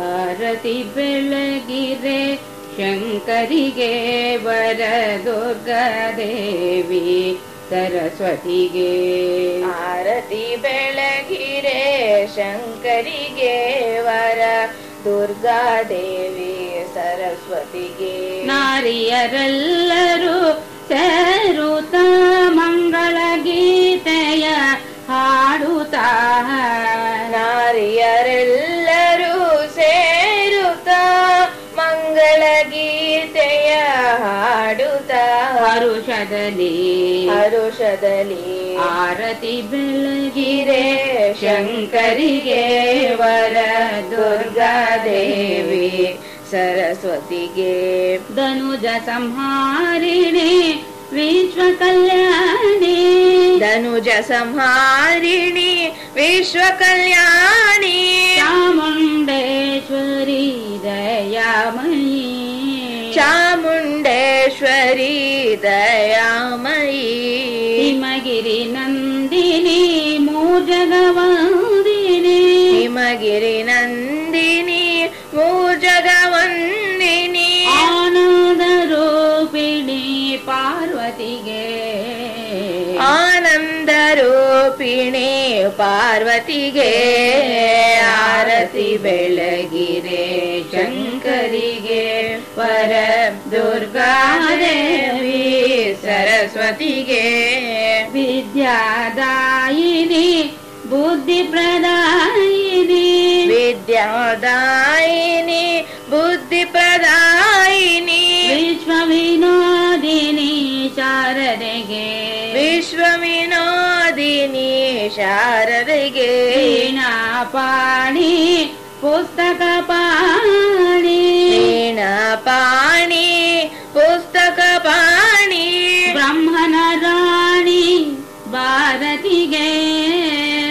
ಆರತಿ ಬೆಳಗಿರೆ ಶಂಕರಿಗೆ ವರ ದುರ್ಗಾದೇವಿ ಸರಸ್ವತಿಗೆ. ಆರತಿ ಬೆಳಗಿರೆ ಶಂಕರಿಗೆ ವರ ದುರ್ಗಾದೇವಿ ಸರಸ್ವತಿಗೆ. ನಾರಿಯರೆಲ್ಲರೂ ಸೇರುತ್ತ ಹರುಷದಲ್ಲಿ ಹರುಷದಲ್ಲಿ ಆರತಿ ಬೆಳಗಿರೆ ಶಂಕರಿಗೆ ವರ ದುರ್ಗಾದೇವಿ ಸರಸ್ವತಿಗೆ ಧನುಜ ಸಂಹಾರಿಣಿ ವಿಶ್ವ ಕಲ್ಯಾಣಿ ಧನುಜ ಸಂಹಾರಿಣಿ ವಿಶ್ವ ಕಲ್ಯಾಣಿ ಚಾಮುಂಡೇಶ್ವರಿ ದಯಾಮಯಿ ದಯಾಮಯಿ ಹಿಮಗಿರಿ ನಂದಿನಿ ಮೂಜಗವಂದಿನಿ ಹಿಮಗಿರಿ ನಂದಿನಿ ಮೂಜಗವಂದಿನಿ ಆನಂದ ರೂಪಿಣಿ ಪಾರ್ವತಿಗೆ. ಆನಂದ ರೂಪಿಣಿ ಪಾರ್ವತಿಗೆ. ಆರತಿ ಬೆಳಗಿರೆ ಶಂಕರಿಗೆ. ಪರ ದುರ್ಗಾದೇವಿ विद्यादायिनी बुद्धिप्रदायिनी। विद्यादायिनी बुद्धिप्रदायिनी। विश्व विनोदिनी शारे विश्व विनोदिनी शारगेणापाणि पुस्तकपा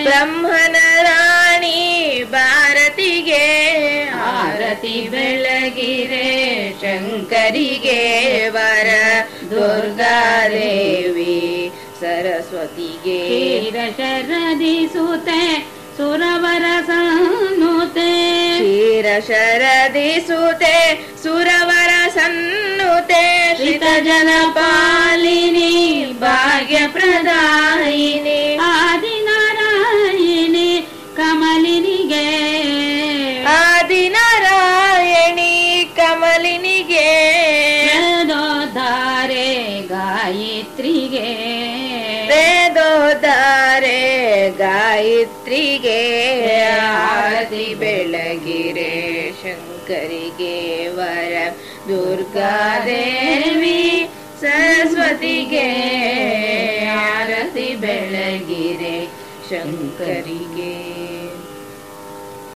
ಬ್ರಹ್ಮನ ರಾಣಿ ಭಾರತಿಗೆ ಆರತಿ ಬೆಳಗಿರೆ ಶಂಕರಿಗೆ ವರ ದುರ್ಗಾದೇವಿ ಸರಸ್ವತಿಗೆ ಕ್ಷೀರ ಶರದಿ ಸುತೆ ಸುರವರ ಸನ್ನುತೆ ಕ್ಷೀರ ಶರದಿ ಸುತೆ ಸುರವರ ಸನ್ನುತೆ ಶ್ರಿತ ಜನ ಗಾಯತ್ರಿಗೆ ವೇದೋದಾರೆ ಗಾಯತ್ರಿಗೆ ಆರತಿ ಬೆಳಗಿರೆ ಶಂಕರಿಗೆ ವರ ದುರ್ಗಾದೇವಿ ಸರಸ್ವತಿಗೆ ಆರತಿ ಬೆಳಗಿರೆ ಶಂಕರಿಗೆ